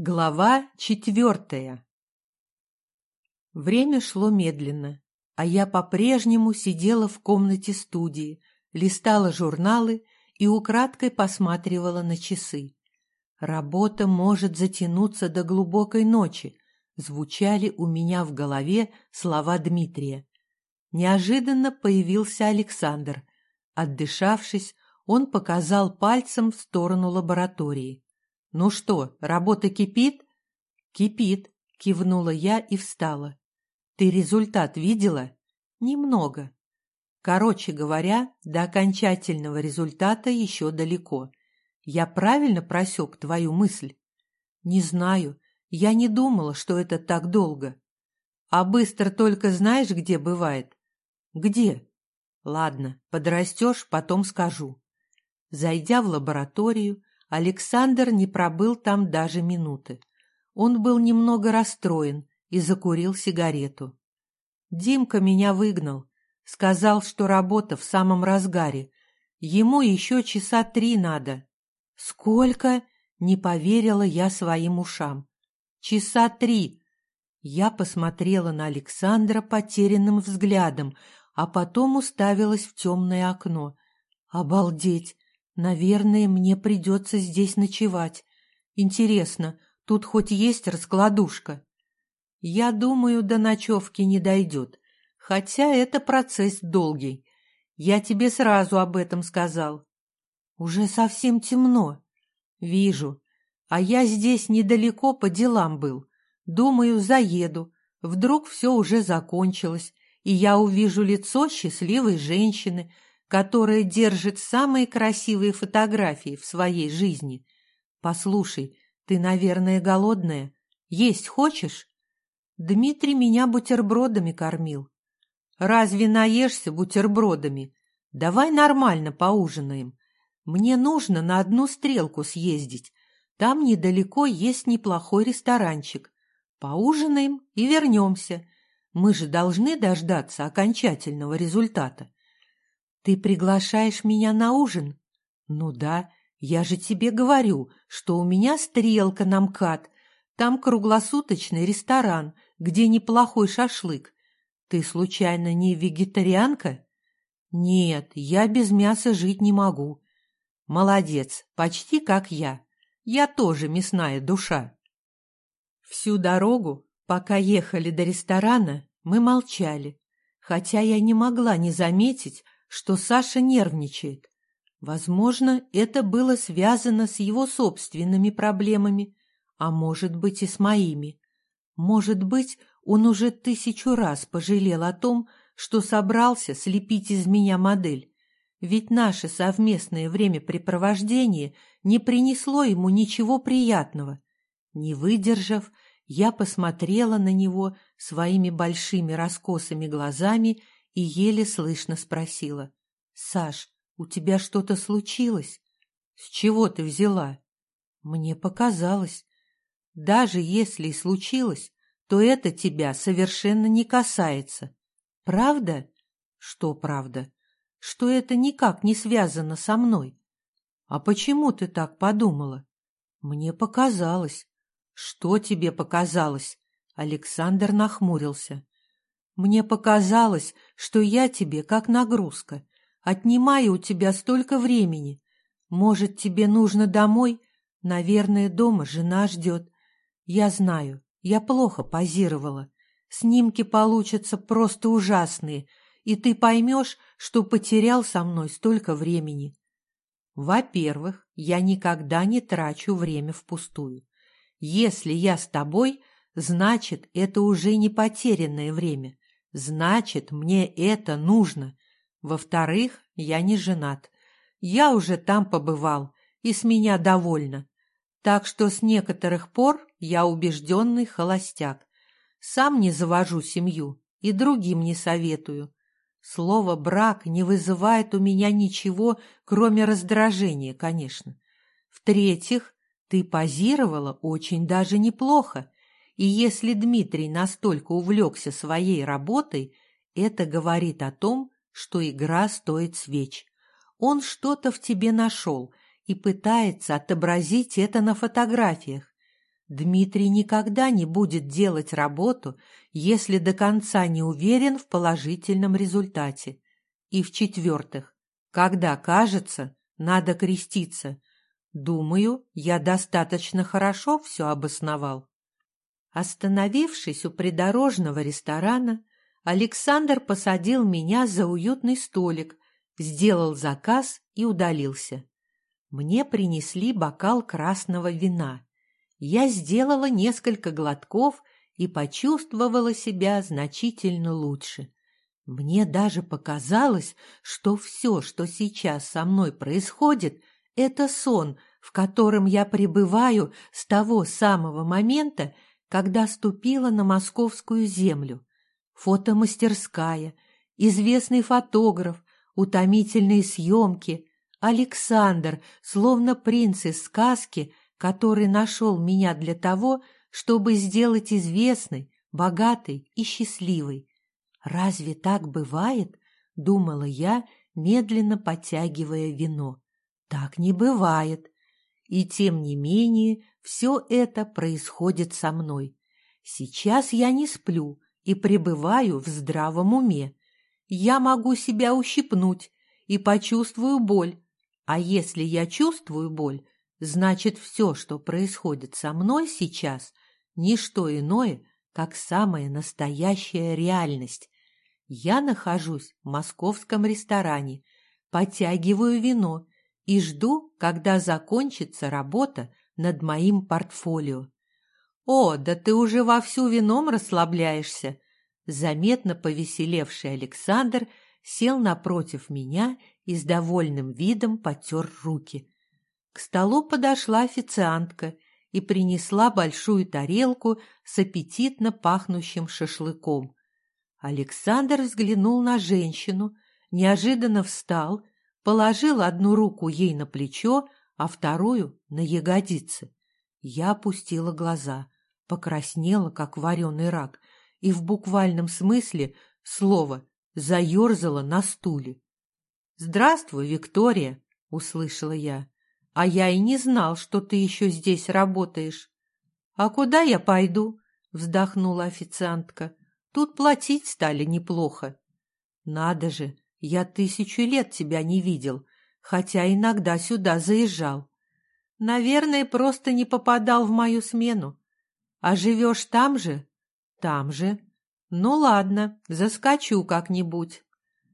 Глава четвертая Время шло медленно, а я по-прежнему сидела в комнате студии, листала журналы и украдкой посматривала на часы. «Работа может затянуться до глубокой ночи», звучали у меня в голове слова Дмитрия. Неожиданно появился Александр. Отдышавшись, он показал пальцем в сторону лаборатории. «Ну что, работа кипит?» «Кипит», — кивнула я и встала. «Ты результат видела?» «Немного». Короче говоря, до окончательного результата еще далеко. Я правильно просек твою мысль? Не знаю. Я не думала, что это так долго. А быстро только знаешь, где бывает? Где? Ладно, подрастешь, потом скажу. Зайдя в лабораторию, Александр не пробыл там даже минуты. Он был немного расстроен и закурил сигарету. Димка меня выгнал. Сказал, что работа в самом разгаре. Ему еще часа три надо. Сколько? Не поверила я своим ушам. Часа три. Я посмотрела на Александра потерянным взглядом, а потом уставилась в темное окно. Обалдеть! Наверное, мне придется здесь ночевать. Интересно, тут хоть есть раскладушка? Я думаю, до ночевки не дойдет. Хотя это процесс долгий. Я тебе сразу об этом сказал. Уже совсем темно. Вижу. А я здесь недалеко по делам был. Думаю, заеду. Вдруг все уже закончилось, и я увижу лицо счастливой женщины — которая держит самые красивые фотографии в своей жизни. Послушай, ты, наверное, голодная. Есть хочешь? Дмитрий меня бутербродами кормил. Разве наешься бутербродами? Давай нормально поужинаем. Мне нужно на одну стрелку съездить. Там недалеко есть неплохой ресторанчик. Поужинаем и вернемся. Мы же должны дождаться окончательного результата. «Ты приглашаешь меня на ужин?» «Ну да, я же тебе говорю, что у меня стрелка на МКАД. Там круглосуточный ресторан, где неплохой шашлык. Ты случайно не вегетарианка?» «Нет, я без мяса жить не могу». «Молодец, почти как я. Я тоже мясная душа». Всю дорогу, пока ехали до ресторана, мы молчали, хотя я не могла не заметить, что Саша нервничает. Возможно, это было связано с его собственными проблемами, а может быть и с моими. Может быть, он уже тысячу раз пожалел о том, что собрался слепить из меня модель. Ведь наше совместное времяпрепровождение не принесло ему ничего приятного. Не выдержав, я посмотрела на него своими большими раскосыми глазами и еле слышно спросила. «Саш, у тебя что-то случилось? С чего ты взяла?» «Мне показалось. Даже если и случилось, то это тебя совершенно не касается. Правда? Что правда? Что это никак не связано со мной? А почему ты так подумала? Мне показалось. Что тебе показалось? Александр нахмурился. Мне показалось, что я тебе как нагрузка. Отнимаю у тебя столько времени. Может, тебе нужно домой? Наверное, дома жена ждет. Я знаю, я плохо позировала. Снимки получатся просто ужасные, и ты поймешь, что потерял со мной столько времени. Во-первых, я никогда не трачу время впустую. Если я с тобой, значит, это уже не потерянное время. Значит, мне это нужно. Во-вторых, я не женат. Я уже там побывал, и с меня довольно. Так что с некоторых пор я убежденный холостяк. Сам не завожу семью и другим не советую. Слово «брак» не вызывает у меня ничего, кроме раздражения, конечно. В-третьих, ты позировала очень даже неплохо, и если Дмитрий настолько увлекся своей работой, это говорит о том, что игра стоит свеч. Он что-то в тебе нашел и пытается отобразить это на фотографиях. Дмитрий никогда не будет делать работу, если до конца не уверен в положительном результате. И в-четвертых, когда кажется, надо креститься. Думаю, я достаточно хорошо все обосновал. Остановившись у придорожного ресторана, Александр посадил меня за уютный столик, сделал заказ и удалился. Мне принесли бокал красного вина. Я сделала несколько глотков и почувствовала себя значительно лучше. Мне даже показалось, что все, что сейчас со мной происходит, это сон, в котором я пребываю с того самого момента, когда ступила на московскую землю. Фотомастерская, известный фотограф, утомительные съемки, Александр, словно принц из сказки, который нашел меня для того, чтобы сделать известной, богатой и счастливой. «Разве так бывает?» — думала я, медленно подтягивая вино. «Так не бывает. И тем не менее все это происходит со мной. Сейчас я не сплю и пребываю в здравом уме. Я могу себя ущипнуть и почувствую боль. А если я чувствую боль, значит все, что происходит со мной сейчас, не что иное, как самая настоящая реальность. Я нахожусь в московском ресторане, подтягиваю вино и жду, когда закончится работа над моим портфолио. «О, да ты уже вовсю вином расслабляешься!» Заметно повеселевший Александр сел напротив меня и с довольным видом потер руки. К столу подошла официантка и принесла большую тарелку с аппетитно пахнущим шашлыком. Александр взглянул на женщину, неожиданно встал, положил одну руку ей на плечо, а вторую — на ягодицы. Я опустила глаза, покраснела, как вареный рак, и в буквальном смысле слова заерзала на стуле. «Здравствуй, Виктория!» — услышала я. А я и не знал, что ты еще здесь работаешь. А куда я пойду? Вздохнула официантка. Тут платить стали неплохо. Надо же, я тысячу лет тебя не видел, хотя иногда сюда заезжал. Наверное, просто не попадал в мою смену. А живешь там же? Там же. Ну ладно, заскочу как-нибудь.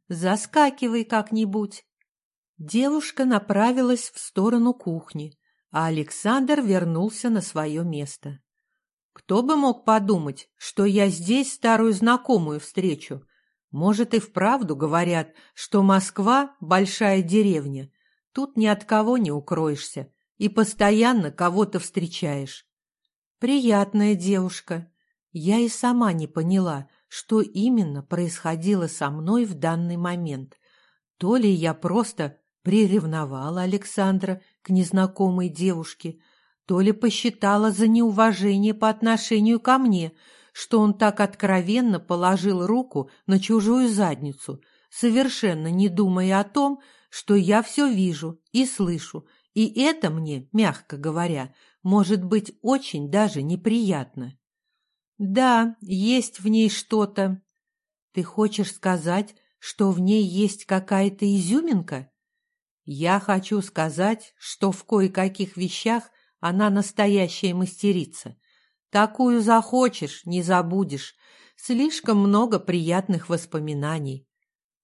Заскакивай как-нибудь. Девушка направилась в сторону кухни, а Александр вернулся на свое место. Кто бы мог подумать, что я здесь старую знакомую встречу? Может, и вправду говорят, что Москва — большая деревня. Тут ни от кого не укроешься и постоянно кого-то встречаешь. Приятная девушка. Я и сама не поняла, что именно происходило со мной в данный момент. То ли я просто приревновала Александра к незнакомой девушке, то ли посчитала за неуважение по отношению ко мне, что он так откровенно положил руку на чужую задницу, совершенно не думая о том, что я все вижу и слышу, и это мне, мягко говоря, может быть очень даже неприятно. Да, есть в ней что-то. Ты хочешь сказать, что в ней есть какая-то изюминка? Я хочу сказать, что в кое-каких вещах она настоящая мастерица. Такую захочешь, не забудешь. Слишком много приятных воспоминаний.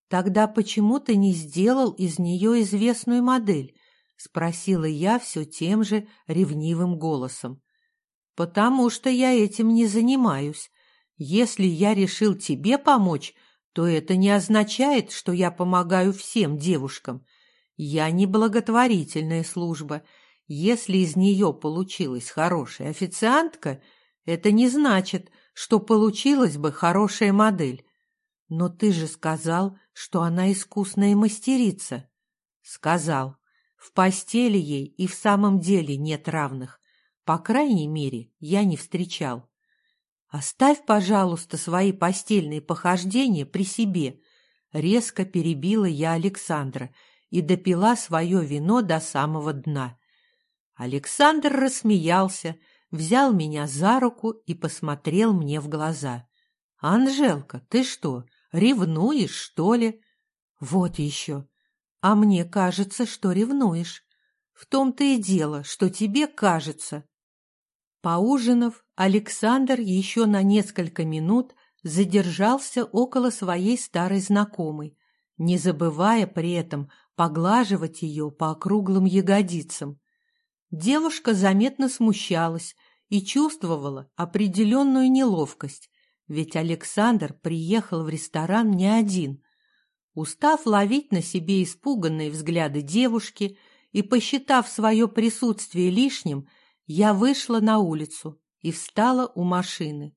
Тогда почему ты не сделал из нее известную модель? Спросила я все тем же ревнивым голосом. Потому что я этим не занимаюсь. Если я решил тебе помочь, то это не означает, что я помогаю всем девушкам. Я не благотворительная служба. Если из нее получилась хорошая официантка, это не значит, что получилась бы хорошая модель. Но ты же сказал, что она искусная мастерица. Сказал. В постели ей и в самом деле нет равных. По крайней мере, я не встречал. Оставь, пожалуйста, свои постельные похождения при себе. Резко перебила я Александра — и допила свое вино до самого дна. Александр рассмеялся, взял меня за руку и посмотрел мне в глаза. «Анжелка, ты что, ревнуешь, что ли?» «Вот еще. А мне кажется, что ревнуешь. В том-то и дело, что тебе кажется». Поужинав, Александр еще на несколько минут задержался около своей старой знакомой, не забывая при этом поглаживать ее по округлым ягодицам. Девушка заметно смущалась и чувствовала определенную неловкость, ведь Александр приехал в ресторан не один. Устав ловить на себе испуганные взгляды девушки и посчитав свое присутствие лишним, я вышла на улицу и встала у машины.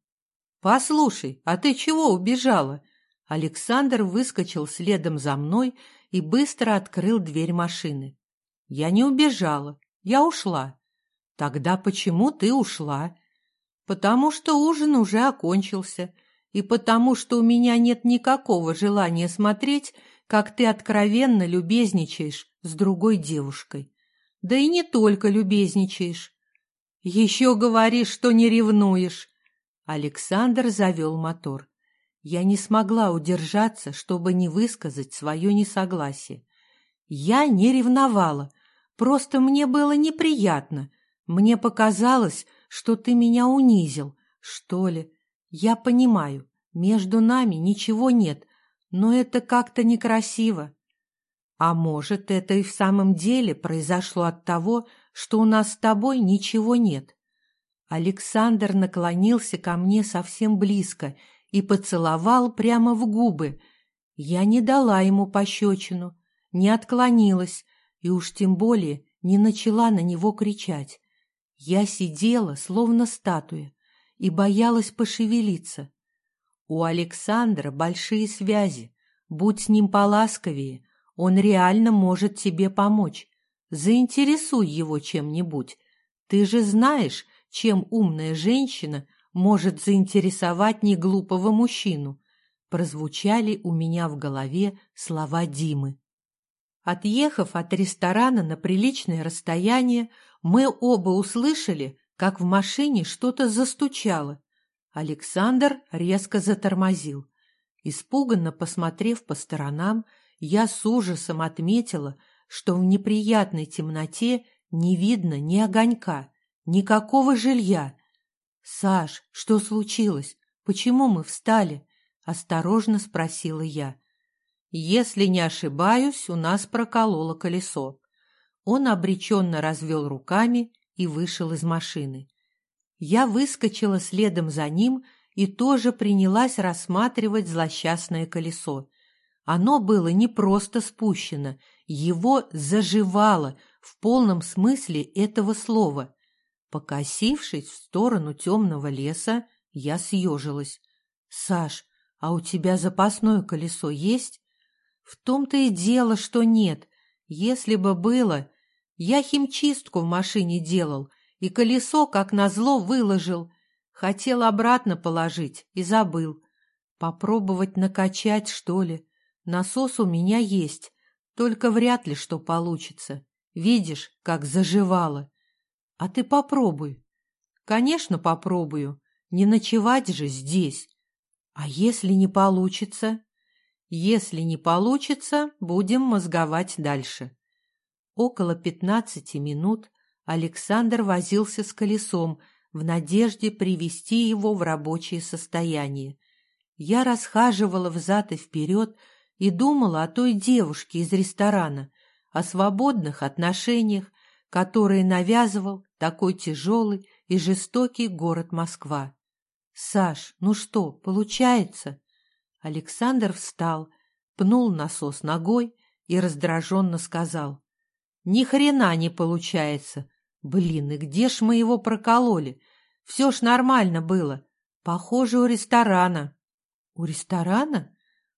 «Послушай, а ты чего убежала?» Александр выскочил следом за мной и быстро открыл дверь машины. Я не убежала, я ушла. Тогда почему ты ушла? Потому что ужин уже окончился, и потому что у меня нет никакого желания смотреть, как ты откровенно любезничаешь с другой девушкой. Да и не только любезничаешь. Еще говоришь, что не ревнуешь. Александр завел мотор. Я не смогла удержаться, чтобы не высказать свое несогласие. Я не ревновала, просто мне было неприятно. Мне показалось, что ты меня унизил, что ли. Я понимаю, между нами ничего нет, но это как-то некрасиво. А может, это и в самом деле произошло от того, что у нас с тобой ничего нет. Александр наклонился ко мне совсем близко и поцеловал прямо в губы. Я не дала ему пощечину, не отклонилась и уж тем более не начала на него кричать. Я сидела, словно статуя, и боялась пошевелиться. У Александра большие связи. Будь с ним поласковее, он реально может тебе помочь. Заинтересуй его чем-нибудь. Ты же знаешь, чем умная женщина может заинтересовать неглупого мужчину, прозвучали у меня в голове слова Димы. Отъехав от ресторана на приличное расстояние, мы оба услышали, как в машине что-то застучало. Александр резко затормозил. Испуганно посмотрев по сторонам, я с ужасом отметила, что в неприятной темноте не видно ни огонька, никакого жилья, «Саш, что случилось? Почему мы встали?» — осторожно спросила я. «Если не ошибаюсь, у нас прокололо колесо». Он обреченно развел руками и вышел из машины. Я выскочила следом за ним и тоже принялась рассматривать злосчастное колесо. Оно было не просто спущено, его заживало в полном смысле этого слова. Покосившись в сторону темного леса, я съежилась. «Саш, а у тебя запасное колесо есть?» «В том-то и дело, что нет. Если бы было...» Я химчистку в машине делал, и колесо, как назло, выложил. Хотел обратно положить и забыл. Попробовать накачать, что ли? Насос у меня есть, только вряд ли что получится. Видишь, как заживало. А ты попробуй. Конечно, попробую. Не ночевать же здесь. А если не получится? Если не получится, будем мозговать дальше. Около пятнадцати минут Александр возился с колесом в надежде привести его в рабочее состояние. Я расхаживала взад и вперед и думала о той девушке из ресторана, о свободных отношениях, которые навязывал такой тяжелый и жестокий город Москва. «Саш, ну что, получается?» Александр встал, пнул насос ногой и раздраженно сказал. «Ни хрена не получается. Блин, и где ж мы его прокололи? Все ж нормально было. Похоже, у ресторана». «У ресторана?»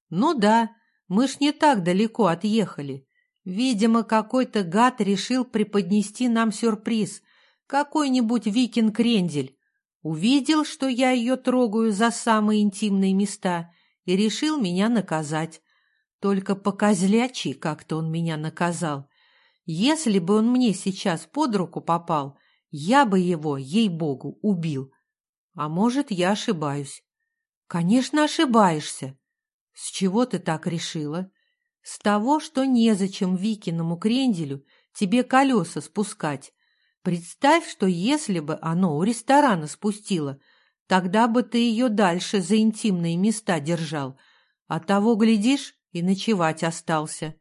«Ну да, мы ж не так далеко отъехали. Видимо, какой-то гад решил преподнести нам сюрприз, какой-нибудь викинг-крендель. Увидел, что я ее трогаю за самые интимные места, и решил меня наказать. Только по-козлячьи как-то он меня наказал. Если бы он мне сейчас под руку попал, Я бы его, ей-богу, убил. А может, я ошибаюсь. Конечно, ошибаешься. С чего ты так решила? С того, что незачем Викиному кренделю тебе колеса спускать. Представь, что если бы оно у ресторана спустило, тогда бы ты ее дальше за интимные места держал, а того, глядишь, и ночевать остался.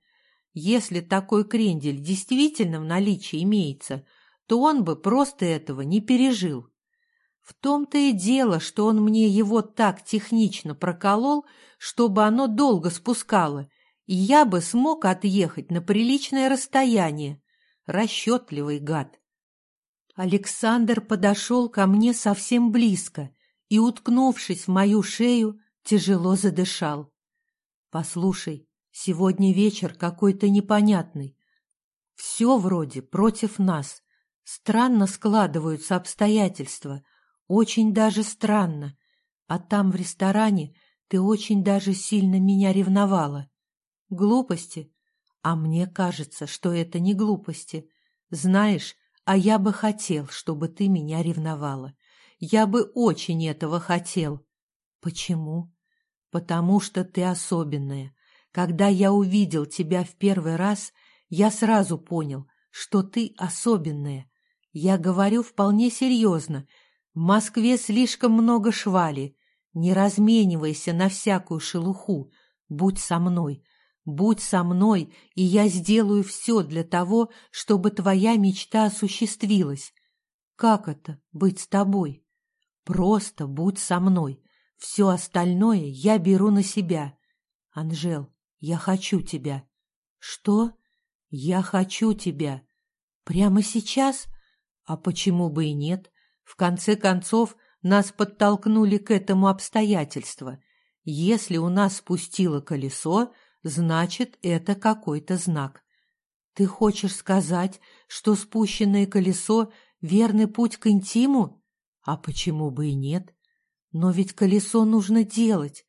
Если такой крендель действительно в наличии имеется, то он бы просто этого не пережил. В том-то и дело, что он мне его так технично проколол, чтобы оно долго спускало, и я бы смог отъехать на приличное расстояние. Расчетливый гад. Александр подошел ко мне совсем близко и, уткнувшись в мою шею, тяжело задышал. «Послушай, сегодня вечер какой-то непонятный. Все вроде против нас. Странно складываются обстоятельства, очень даже странно. А там, в ресторане, ты очень даже сильно меня ревновала. Глупости? А мне кажется, что это не глупости. Знаешь, а я бы хотел, чтобы ты меня ревновала. Я бы очень этого хотел. Почему? Потому что ты особенная. Когда я увидел тебя в первый раз, я сразу понял, что ты особенная. Я говорю вполне серьезно. В Москве слишком много швали. Не разменивайся на всякую шелуху. Будь со мной. Будь со мной, и я сделаю все для того, чтобы твоя мечта осуществилась. Как это — быть с тобой? Просто будь со мной. Все остальное я беру на себя. Анжел, я хочу тебя. Что? Я хочу тебя. Прямо сейчас? А почему бы и нет? В конце концов, нас подтолкнули к этому обстоятельства. Если у нас спустило колесо, Значит, это какой-то знак. Ты хочешь сказать, что спущенное колесо — верный путь к интиму? А почему бы и нет? Но ведь колесо нужно делать.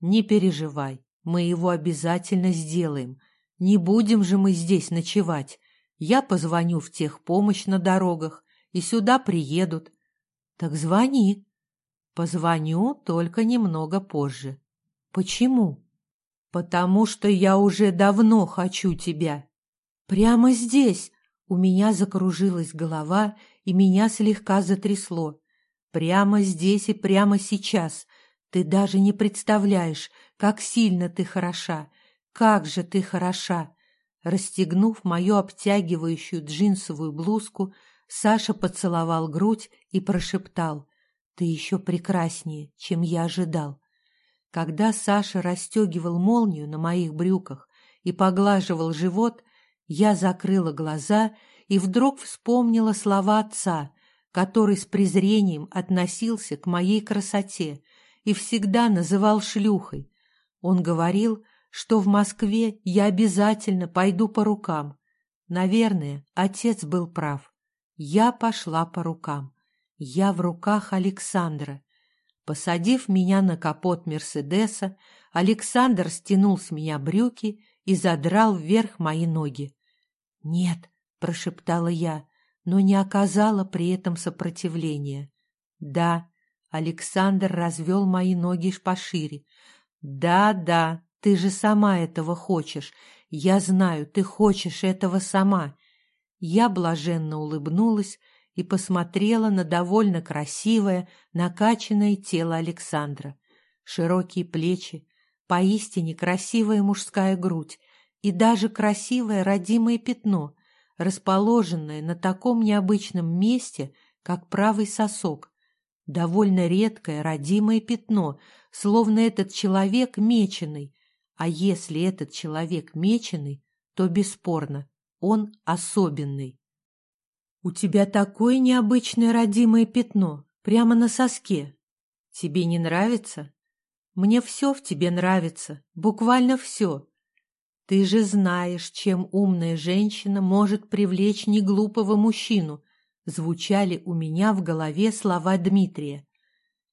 Не переживай, мы его обязательно сделаем. Не будем же мы здесь ночевать. Я позвоню в техпомощь на дорогах, и сюда приедут. Так звони. Позвоню только немного позже. Почему? «Потому что я уже давно хочу тебя. Прямо здесь!» У меня закружилась голова, и меня слегка затрясло. «Прямо здесь и прямо сейчас. Ты даже не представляешь, как сильно ты хороша. Как же ты хороша!» Расстегнув мою обтягивающую джинсовую блузку, Саша поцеловал грудь и прошептал. «Ты еще прекраснее, чем я ожидал. Когда Саша расстегивал молнию на моих брюках и поглаживал живот, я закрыла глаза и вдруг вспомнила слова отца, который с презрением относился к моей красоте и всегда называл шлюхой. Он говорил, что в Москве я обязательно пойду по рукам. Наверное, отец был прав. Я пошла по рукам. Я в руках Александра. Посадив меня на капот Мерседеса, Александр стянул с меня брюки и задрал вверх мои ноги. «Нет», — прошептала я, но не оказала при этом сопротивления. «Да», — Александр развел мои ноги пошире. «Да, да, ты же сама этого хочешь. Я знаю, ты хочешь этого сама». Я блаженно улыбнулась, и посмотрела на довольно красивое, накачанное тело Александра. Широкие плечи, поистине красивая мужская грудь и даже красивое родимое пятно, расположенное на таком необычном месте, как правый сосок. Довольно редкое родимое пятно, словно этот человек меченый. А если этот человек меченый, то бесспорно, он особенный. «У тебя такое необычное родимое пятно, прямо на соске. Тебе не нравится? Мне все в тебе нравится, буквально все. Ты же знаешь, чем умная женщина может привлечь неглупого мужчину», звучали у меня в голове слова Дмитрия.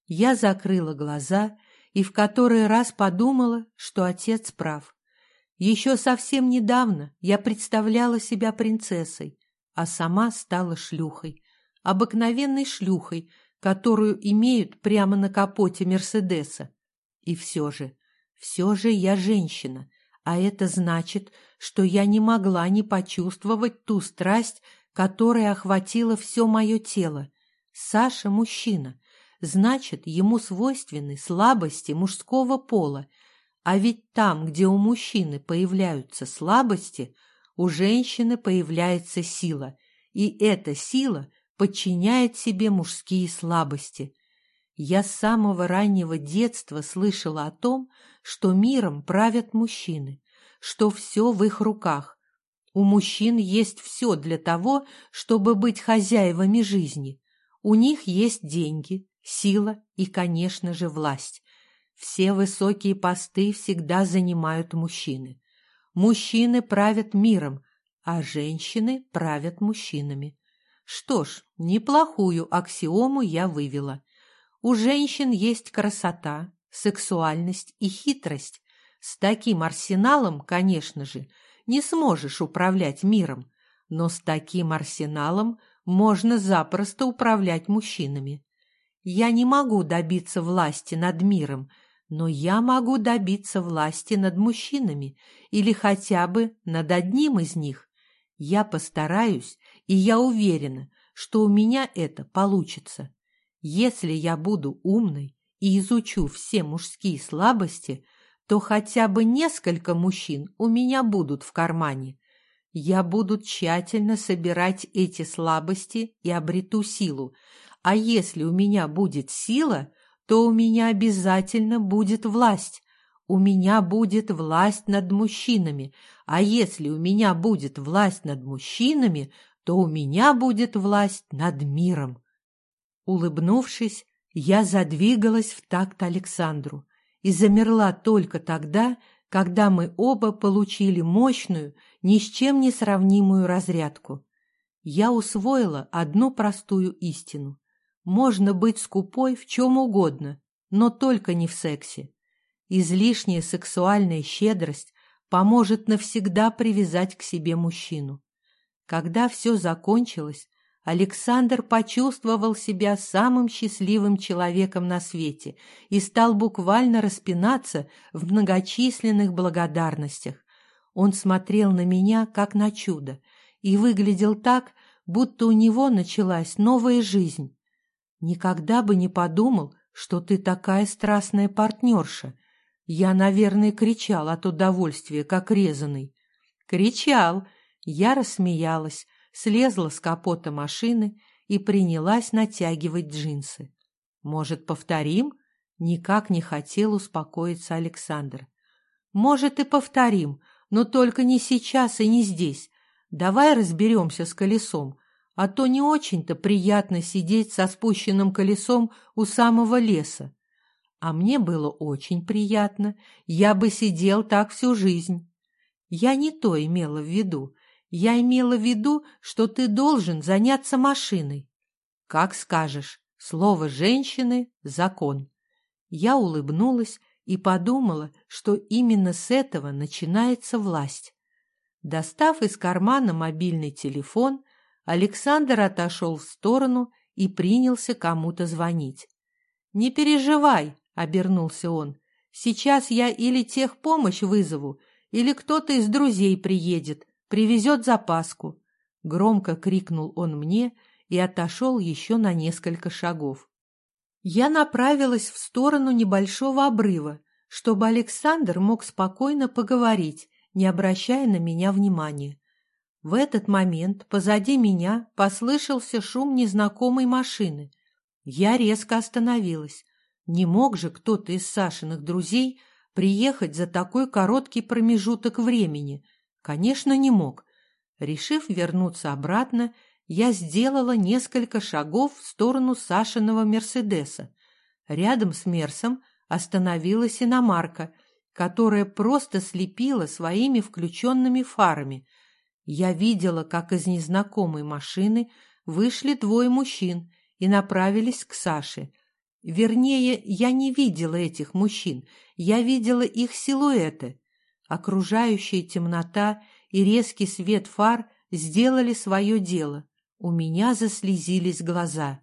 Я закрыла глаза и в который раз подумала, что отец прав. Еще совсем недавно я представляла себя принцессой, а сама стала шлюхой, обыкновенной шлюхой, которую имеют прямо на капоте Мерседеса. И все же, все же я женщина, а это значит, что я не могла не почувствовать ту страсть, которая охватила все мое тело. Саша – мужчина, значит, ему свойственны слабости мужского пола, а ведь там, где у мужчины появляются слабости, у женщины появляется сила, и эта сила подчиняет себе мужские слабости. Я с самого раннего детства слышала о том, что миром правят мужчины, что все в их руках. У мужчин есть все для того, чтобы быть хозяевами жизни. У них есть деньги, сила и, конечно же, власть. Все высокие посты всегда занимают мужчины. Мужчины правят миром, а женщины правят мужчинами. Что ж, неплохую аксиому я вывела. У женщин есть красота, сексуальность и хитрость. С таким арсеналом, конечно же, не сможешь управлять миром, но с таким арсеналом можно запросто управлять мужчинами. Я не могу добиться власти над миром, но я могу добиться власти над мужчинами или хотя бы над одним из них. Я постараюсь, и я уверена, что у меня это получится. Если я буду умной и изучу все мужские слабости, то хотя бы несколько мужчин у меня будут в кармане. Я буду тщательно собирать эти слабости и обрету силу, а если у меня будет сила, то у меня обязательно будет власть. У меня будет власть над мужчинами, а если у меня будет власть над мужчинами, то у меня будет власть над миром. Улыбнувшись, я задвигалась в такт Александру и замерла только тогда, когда мы оба получили мощную, ни с чем не сравнимую разрядку. Я усвоила одну простую истину. Можно быть скупой в чем угодно, но только не в сексе. Излишняя сексуальная щедрость поможет навсегда привязать к себе мужчину. Когда все закончилось, Александр почувствовал себя самым счастливым человеком на свете и стал буквально распинаться в многочисленных благодарностях. Он смотрел на меня, как на чудо, и выглядел так, будто у него началась новая жизнь. Никогда бы не подумал, что ты такая страстная партнерша. Я, наверное, кричал от удовольствия, как резанный. Кричал. Я рассмеялась, слезла с капота машины и принялась натягивать джинсы. Может, повторим? Никак не хотел успокоиться Александр. Может, и повторим, но только не сейчас и не здесь. Давай разберемся с колесом, а то не очень-то приятно сидеть со спущенным колесом у самого леса. А мне было очень приятно, я бы сидел так всю жизнь. Я не то имела в виду. Я имела в виду, что ты должен заняться машиной. Как скажешь, слово женщины — закон. Я улыбнулась и подумала, что именно с этого начинается власть. Достав из кармана мобильный телефон, Александр отошел в сторону и принялся кому-то звонить. «Не переживай», — обернулся он, — «сейчас я или техпомощь вызову, или кто-то из друзей приедет, привезет запаску». Громко крикнул он мне и отошел еще на несколько шагов. Я направилась в сторону небольшого обрыва, чтобы Александр мог спокойно поговорить, не обращая на меня внимания. В этот момент позади меня послышался шум незнакомой машины. Я резко остановилась. Не мог же кто-то из Сашиных друзей приехать за такой короткий промежуток времени? Конечно, не мог. Решив вернуться обратно, я сделала несколько шагов в сторону Сашиного Мерседеса. Рядом с Мерсом остановилась иномарка, которая просто слепила своими включенными фарами – я видела, как из незнакомой машины вышли двое мужчин и направились к Саше. Вернее, я не видела этих мужчин, я видела их силуэты. Окружающая темнота и резкий свет фар сделали свое дело. У меня заслезились глаза.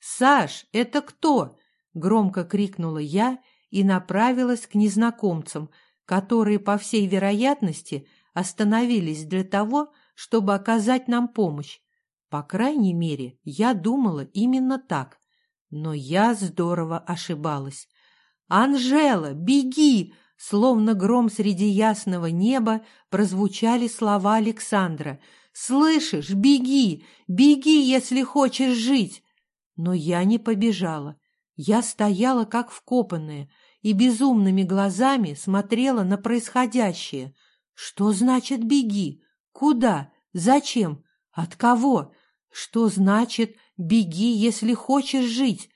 «Саш, это кто?» — громко крикнула я и направилась к незнакомцам, которые, по всей вероятности, остановились для того, чтобы оказать нам помощь. По крайней мере, я думала именно так. Но я здорово ошибалась. «Анжела, беги!» Словно гром среди ясного неба прозвучали слова Александра. «Слышишь, беги! Беги, если хочешь жить!» Но я не побежала. Я стояла как вкопанная и безумными глазами смотрела на происходящее. Что значит «беги»? Куда? Зачем? От кого? Что значит «беги, если хочешь жить»?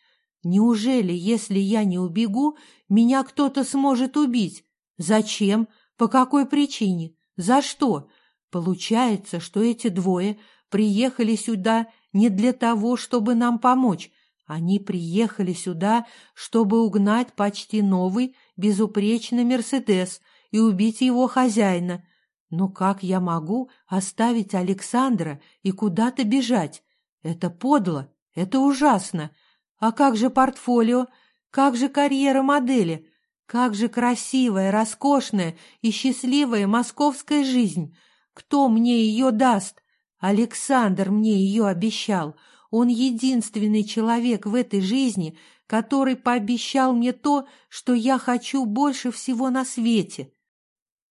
Неужели, если я не убегу, меня кто-то сможет убить? Зачем? По какой причине? За что? Получается, что эти двое приехали сюда не для того, чтобы нам помочь. Они приехали сюда, чтобы угнать почти новый, безупречный «Мерседес» и убить его хозяина. Но как я могу оставить Александра и куда-то бежать? Это подло, это ужасно. А как же портфолио? Как же карьера модели? Как же красивая, роскошная и счастливая московская жизнь? Кто мне ее даст? Александр мне ее обещал. Он единственный человек в этой жизни, который пообещал мне то, что я хочу больше всего на свете.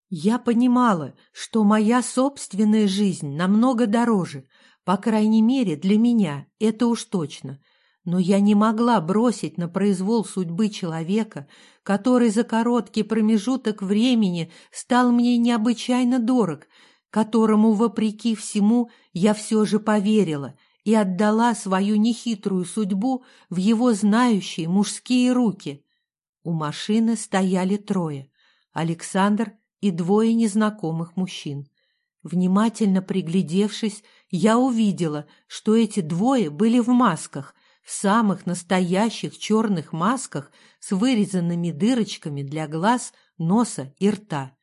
Я понимала, что моя собственная жизнь намного дороже, по крайней мере для меня, это уж точно – но я не могла бросить на произвол судьбы человека, который за короткий промежуток времени стал мне необычайно дорог, которому, вопреки всему, я все же поверила и отдала свою нехитрую судьбу в его знающие мужские руки. У машины стояли трое — Александр и двое незнакомых мужчин. Внимательно приглядевшись, я увидела, что эти двое были в масках, в самых настоящих черных масках с вырезанными дырочками для глаз, носа и рта.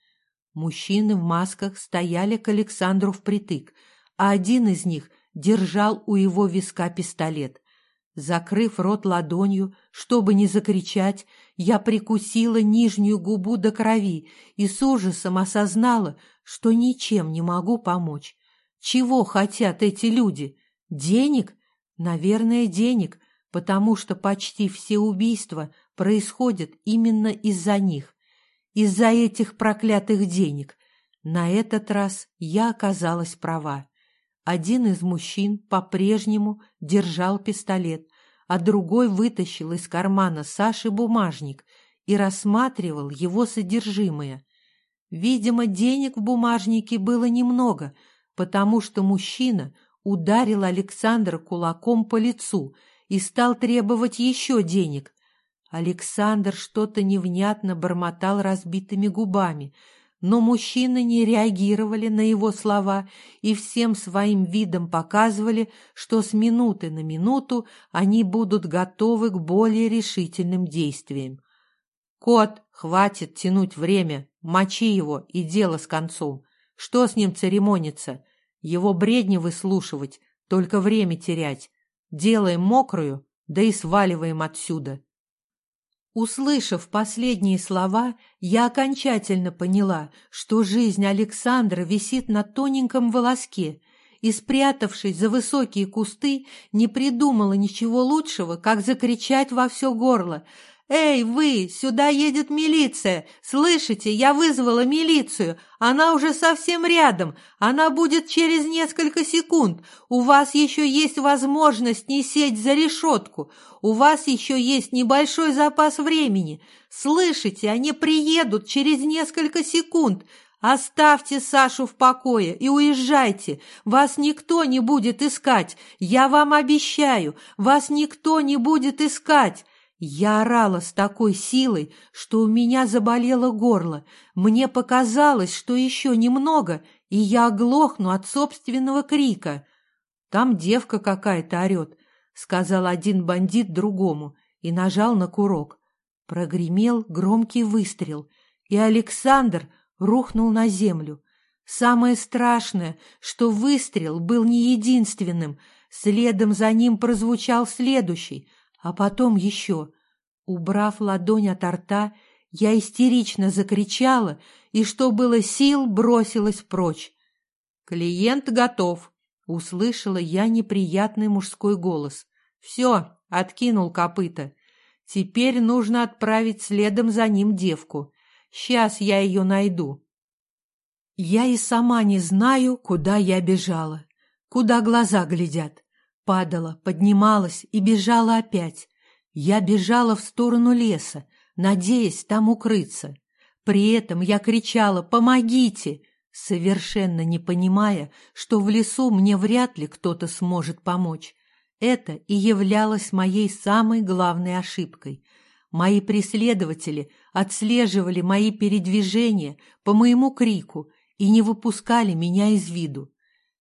Мужчины в масках стояли к Александру впритык, а один из них держал у его виска пистолет. Закрыв рот ладонью, чтобы не закричать, я прикусила нижнюю губу до крови и с ужасом осознала, что ничем не могу помочь. Чего хотят эти люди? Денег? Наверное, денег, потому что почти все убийства происходят именно из-за них, из-за этих проклятых денег. На этот раз я оказалась права. Один из мужчин по-прежнему держал пистолет, а другой вытащил из кармана Саши бумажник и рассматривал его содержимое. Видимо, денег в бумажнике было немного, потому что мужчина ударил Александра кулаком по лицу и стал требовать еще денег. Александр что-то невнятно бормотал разбитыми губами, но мужчины не реагировали на его слова и всем своим видом показывали, что с минуты на минуту они будут готовы к более решительным действиям. «Кот, хватит тянуть время, мочи его и дело с концом. Что с ним церемониться? Его бредни выслушивать, только время терять. Делаем мокрую, да и сваливаем отсюда. Услышав последние слова, я окончательно поняла, что жизнь Александра висит на тоненьком волоске, и, спрятавшись за высокие кусты, не придумала ничего лучшего, как закричать во все горло — «Эй, вы! Сюда едет милиция! Слышите, я вызвала милицию! Она уже совсем рядом! Она будет через несколько секунд! У вас еще есть возможность не сесть за решетку! У вас еще есть небольшой запас времени! Слышите, они приедут через несколько секунд! Оставьте Сашу в покое и уезжайте. Вас никто не будет искать. Я вам обещаю, вас никто не будет искать. Я орала с такой силой, что у меня заболело горло. Мне показалось, что еще немного, и я оглохну от собственного крика. «Там девка какая-то орет», — сказал один бандит другому и нажал на курок. Прогремел громкий выстрел, и Александр рухнул на землю. Самое страшное, что выстрел был не единственным, следом за ним прозвучал следующий, а потом еще. Убрав ладонь от рта, я истерично закричала и, что было сил, бросилась прочь. «Клиент готов», — услышала я неприятный мужской голос. «Все, откинул копыта. Теперь нужно отправить следом за ним девку. Сейчас я ее найду». Я и сама не знаю, куда я бежала, куда глаза глядят. Падала, поднималась и бежала опять. Я бежала в сторону леса, надеясь там укрыться. При этом я кричала «Помогите!», совершенно не понимая, что в лесу мне вряд ли кто-то сможет помочь. Это и являлось моей самой главной ошибкой. Мои преследователи отслеживали мои передвижения по моему крику и не выпускали меня из виду.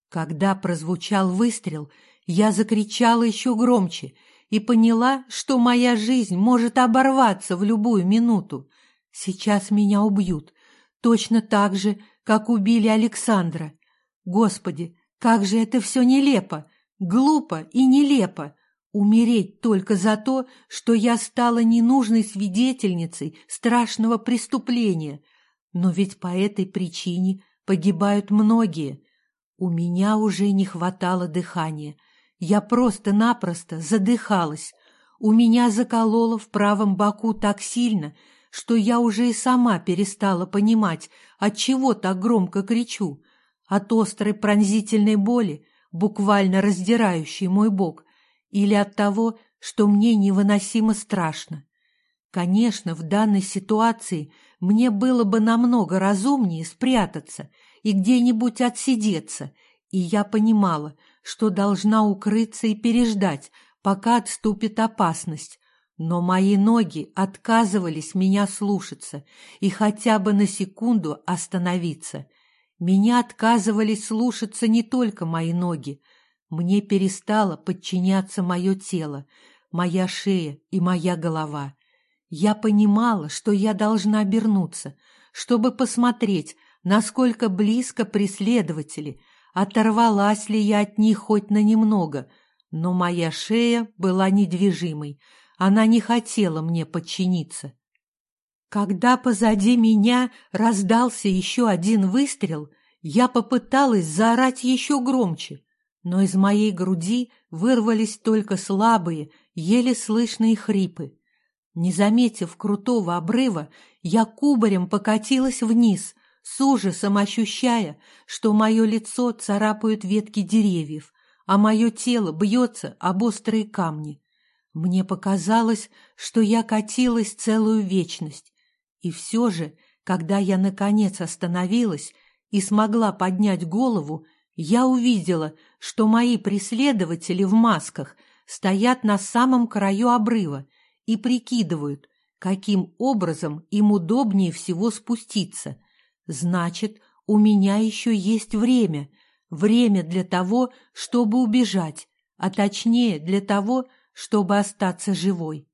Когда прозвучал выстрел, я закричала еще громче и поняла, что моя жизнь может оборваться в любую минуту. Сейчас меня убьют, точно так же, как убили Александра. Господи, как же это все нелепо, глупо и нелепо. Умереть только за то, что я стала ненужной свидетельницей страшного преступления. Но ведь по этой причине погибают многие. У меня уже не хватало дыхания. Я просто-напросто задыхалась. У меня закололо в правом боку так сильно, что я уже и сама перестала понимать, от чего так громко кричу. От острой пронзительной боли, буквально раздирающей мой бок, или от того, что мне невыносимо страшно. Конечно, в данной ситуации мне было бы намного разумнее спрятаться и где-нибудь отсидеться, и я понимала, что должна укрыться и переждать, пока отступит опасность. Но мои ноги отказывались меня слушаться и хотя бы на секунду остановиться. Меня отказывались слушаться не только мои ноги. Мне перестало подчиняться мое тело, моя шея и моя голова. Я понимала, что я должна обернуться, чтобы посмотреть, насколько близко преследователи — оторвалась ли я от них хоть на немного, но моя шея была недвижимой, она не хотела мне подчиниться. Когда позади меня раздался еще один выстрел, я попыталась заорать еще громче, но из моей груди вырвались только слабые, еле слышные хрипы. Не заметив крутого обрыва, я кубарем покатилась вниз, с ужасом ощущая, что мое лицо царапают ветки деревьев, а мое тело бьется об острые камни. Мне показалось, что я катилась целую вечность. И все же, когда я наконец остановилась и смогла поднять голову, я увидела, что мои преследователи в масках стоят на самом краю обрыва и прикидывают, каким образом им удобнее всего спуститься — Значит, у меня еще есть время. Время для того, чтобы убежать, а точнее для того, чтобы остаться живой.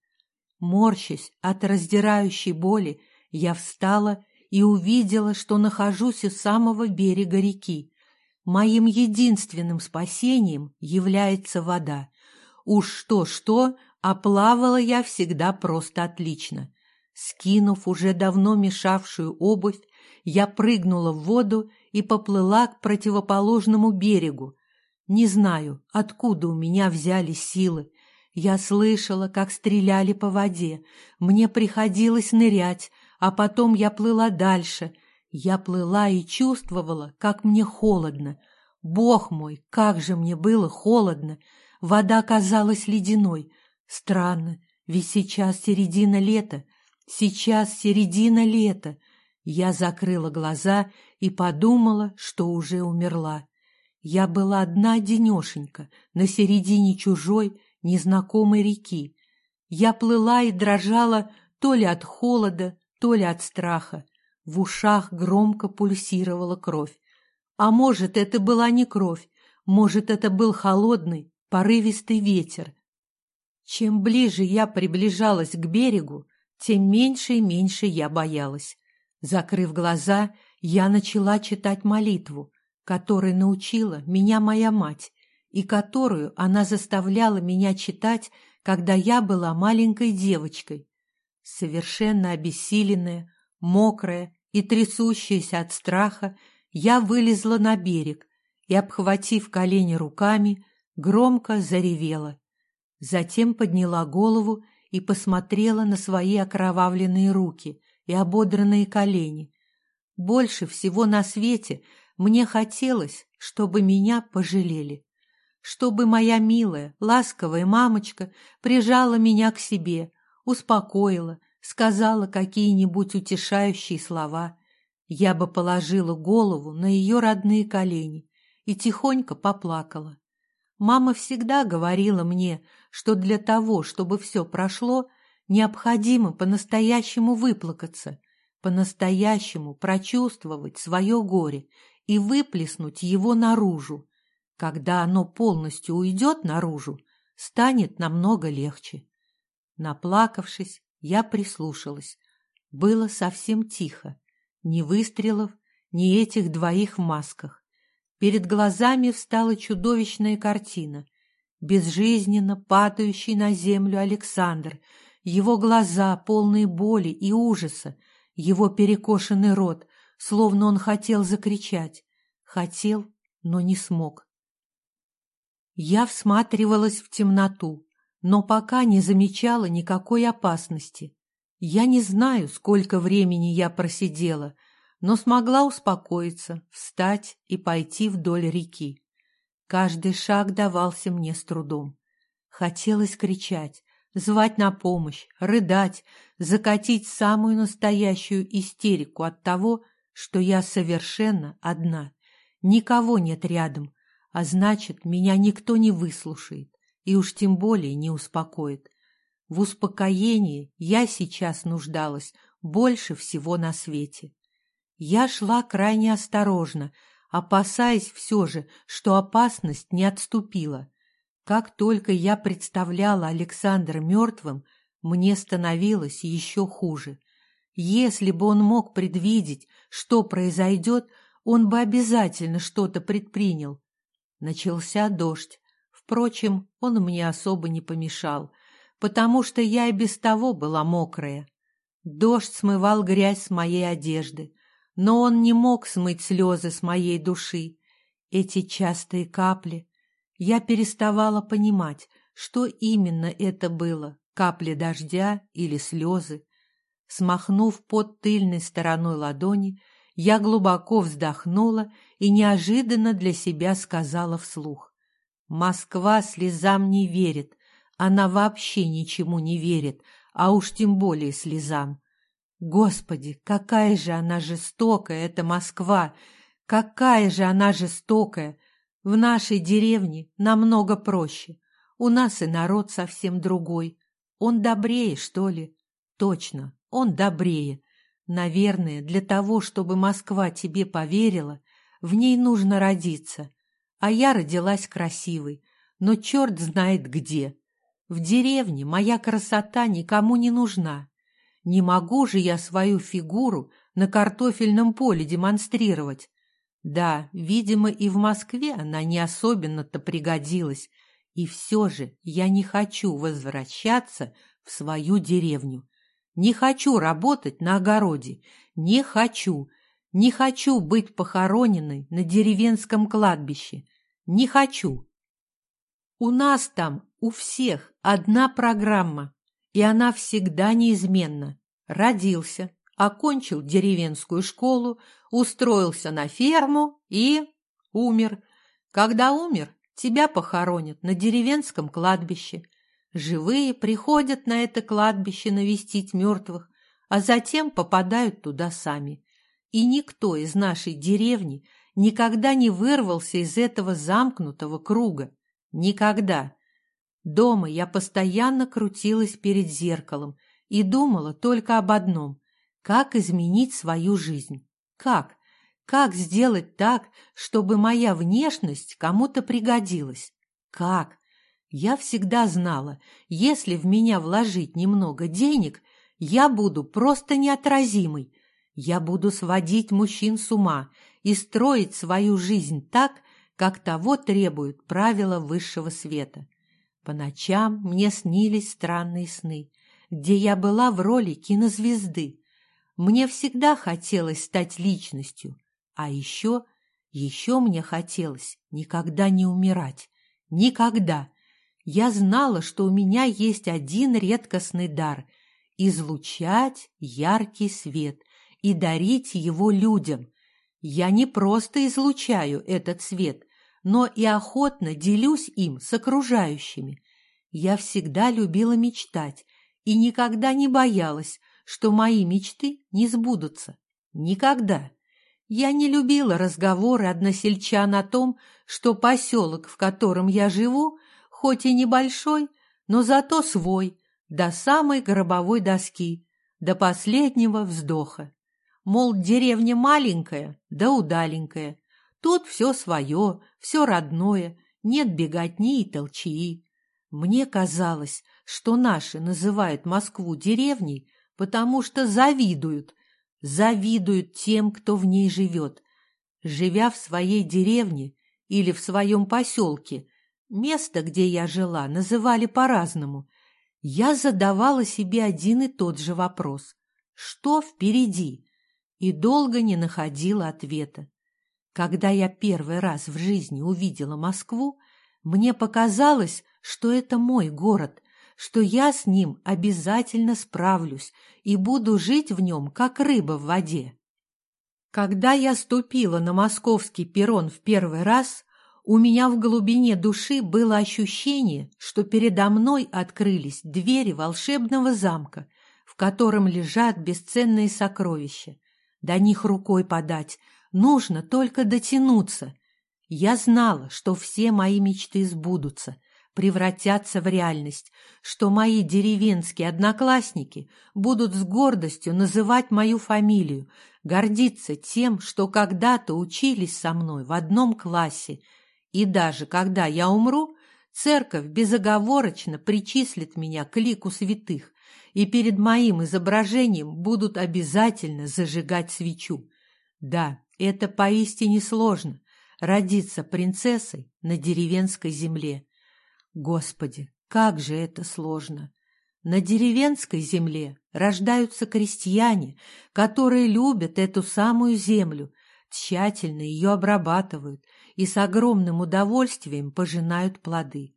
Морщась от раздирающей боли, я встала и увидела, что нахожусь у самого берега реки. Моим единственным спасением является вода. Уж что-что, а плавала я всегда просто отлично. Скинув уже давно мешавшую обувь, я прыгнула в воду и поплыла к противоположному берегу. Не знаю, откуда у меня взялись силы. Я слышала, как стреляли по воде. Мне приходилось нырять, а потом я плыла дальше. Я плыла и чувствовала, как мне холодно. Бог мой, как же мне было холодно! Вода казалась ледяной. Странно, ведь сейчас середина лета. Сейчас середина лета. Я закрыла глаза и подумала, что уже умерла. Я была одна-одинешенька на середине чужой, незнакомой реки. Я плыла и дрожала то ли от холода, то ли от страха. В ушах громко пульсировала кровь. А может, это была не кровь, может, это был холодный, порывистый ветер. Чем ближе я приближалась к берегу, тем меньше и меньше я боялась. Закрыв глаза, я начала читать молитву, которой научила меня моя мать, и которую она заставляла меня читать, когда я была маленькой девочкой. Совершенно обессиленная, мокрая и трясущаяся от страха, я вылезла на берег и, обхватив колени руками, громко заревела. Затем подняла голову и посмотрела на свои окровавленные руки и ободранные колени. Больше всего на свете мне хотелось, чтобы меня пожалели, чтобы моя милая, ласковая мамочка прижала меня к себе, успокоила, сказала какие-нибудь утешающие слова. Я бы положила голову на ее родные колени и тихонько поплакала. Мама всегда говорила мне, что для того, чтобы все прошло, необходимо по-настоящему выплакаться, по-настоящему прочувствовать свое горе и выплеснуть его наружу. Когда оно полностью уйдет наружу, станет намного легче. Наплакавшись, я прислушалась. Было совсем тихо. Ни выстрелов, ни этих двоих в масках. Перед глазами встала чудовищная картина. Безжизненно падающий на землю Александр, его глаза, полные боли и ужаса, его перекошенный рот, словно он хотел закричать. Хотел, но не смог. Я всматривалась в темноту, но пока не замечала никакой опасности. Я не знаю, сколько времени я просидела, но смогла успокоиться, встать и пойти вдоль реки. Каждый шаг давался мне с трудом. Хотелось кричать, звать на помощь, рыдать, закатить самую настоящую истерику от того, что я совершенно одна. Никого нет рядом, а значит, меня никто не выслушает и уж тем более не успокоит. В успокоении я сейчас нуждалась больше всего на свете. Я шла крайне осторожно, опасаясь все же, что опасность не отступила. Как только я представляла Александра мертвым, мне становилось еще хуже. Если бы он мог предвидеть, что произойдет, он бы обязательно что-то предпринял. Начался дождь. Впрочем, он мне особо не помешал, потому что я и без того была мокрая. Дождь смывал грязь с моей одежды, но он не мог смыть слезы с моей души. Эти частые капли. Я переставала понимать, что именно это было, капли дождя или слезы. Смахнув под тыльной стороной ладони, я глубоко вздохнула и неожиданно для себя сказала вслух. «Москва слезам не верит, она вообще ничему не верит, а уж тем более слезам. Господи, какая же она жестокая, эта Москва! Какая же она жестокая! В нашей деревне намного проще. У нас и народ совсем другой. Он добрее, что ли? Точно, он добрее. Наверное, для того, чтобы Москва тебе поверила, в ней нужно родиться. А я родилась красивой, но черт знает где. В деревне моя красота никому не нужна. Не могу же я свою фигуру на картофельном поле демонстрировать. Да, видимо, и в Москве она не особенно-то пригодилась. И все же я не хочу возвращаться в свою деревню. Не хочу работать на огороде. Не хочу. Не хочу быть похороненной на деревенском кладбище. Не хочу. У нас там, у всех, одна программа и она всегда неизменна. Родился, окончил деревенскую школу, устроился на ферму и умер. Когда умер, тебя похоронят на деревенском кладбище. Живые приходят на это кладбище навестить мертвых, а затем попадают туда сами. И никто из нашей деревни никогда не вырвался из этого замкнутого круга. Никогда. Дома я постоянно крутилась перед зеркалом и думала только об одном – как изменить свою жизнь. Как? Как сделать так, чтобы моя внешность кому-то пригодилась? Как? Я всегда знала, если в меня вложить немного денег, я буду просто неотразимой. Я буду сводить мужчин с ума и строить свою жизнь так, как того требуют правила высшего света. По ночам мне снились странные сны, где я была в роли кинозвезды. Мне всегда хотелось стать личностью, а еще, еще мне хотелось никогда не умирать. Никогда. Я знала, что у меня есть один редкостный дар — излучать яркий свет и дарить его людям. Я не просто излучаю этот свет, но и охотно делюсь им с окружающими. Я всегда любила мечтать и никогда не боялась, что мои мечты не сбудутся. Никогда. Я не любила разговоры односельчан о том, что поселок, в котором я живу, хоть и небольшой, но зато свой, до самой гробовой доски, до последнего вздоха. Мол, деревня маленькая, да удаленькая. Тут все свое, все родное, нет беготни и толчии. Мне казалось, что наши называют Москву деревней, потому что завидуют, завидуют тем, кто в ней живет. Живя в своей деревне или в своем поселке, место, где я жила, называли по-разному. Я задавала себе один и тот же вопрос. Что впереди? И долго не находила ответа. Когда я первый раз в жизни увидела Москву, мне показалось, что это мой город, что я с ним обязательно справлюсь и буду жить в нем, как рыба в воде. Когда я ступила на московский перрон в первый раз, у меня в глубине души было ощущение, что передо мной открылись двери волшебного замка, в котором лежат бесценные сокровища. До них рукой подать, нужно только дотянуться. Я знала, что все мои мечты сбудутся, превратятся в реальность, что мои деревенские одноклассники будут с гордостью называть мою фамилию, гордиться тем, что когда-то учились со мной в одном классе, и даже когда я умру, церковь безоговорочно причислит меня к лику святых, и перед моим изображением будут обязательно зажигать свечу. Да, это поистине сложно — родиться принцессой на деревенской земле. Господи, как же это сложно! На деревенской земле рождаются крестьяне, которые любят эту самую землю, тщательно ее обрабатывают и с огромным удовольствием пожинают плоды.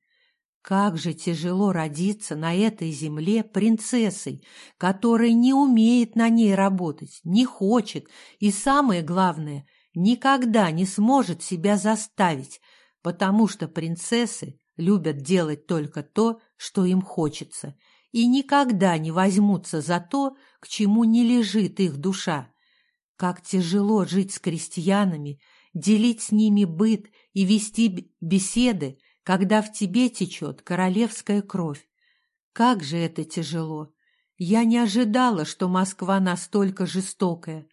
Как же тяжело родиться на этой земле принцессой, которая не умеет на ней работать, не хочет и, самое главное, никогда не сможет себя заставить, потому что принцессы любят делать только то, что им хочется, и никогда не возьмутся за то, к чему не лежит их душа. Как тяжело жить с крестьянами, делить с ними быт и вести беседы, когда в тебе течет королевская кровь. Как же это тяжело! Я не ожидала, что Москва настолько жестокая.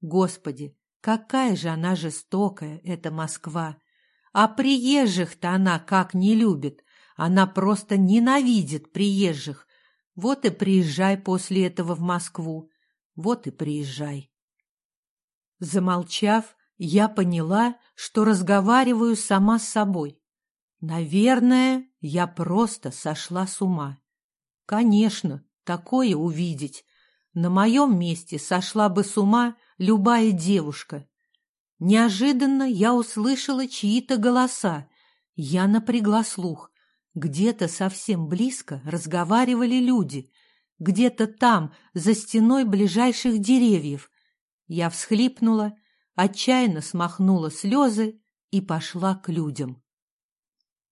Господи, какая же она жестокая, эта Москва! А приезжих-то она как не любит. Она просто ненавидит приезжих. Вот и приезжай после этого в Москву. Вот и приезжай. Замолчав, я поняла, что разговариваю сама с собой. Наверное, я просто сошла с ума. Конечно, такое увидеть. На моем месте сошла бы с ума любая девушка. Неожиданно я услышала чьи-то голоса. Я напрягла слух. Где-то совсем близко разговаривали люди. Где-то там, за стеной ближайших деревьев. Я всхлипнула, отчаянно смахнула слезы и пошла к людям.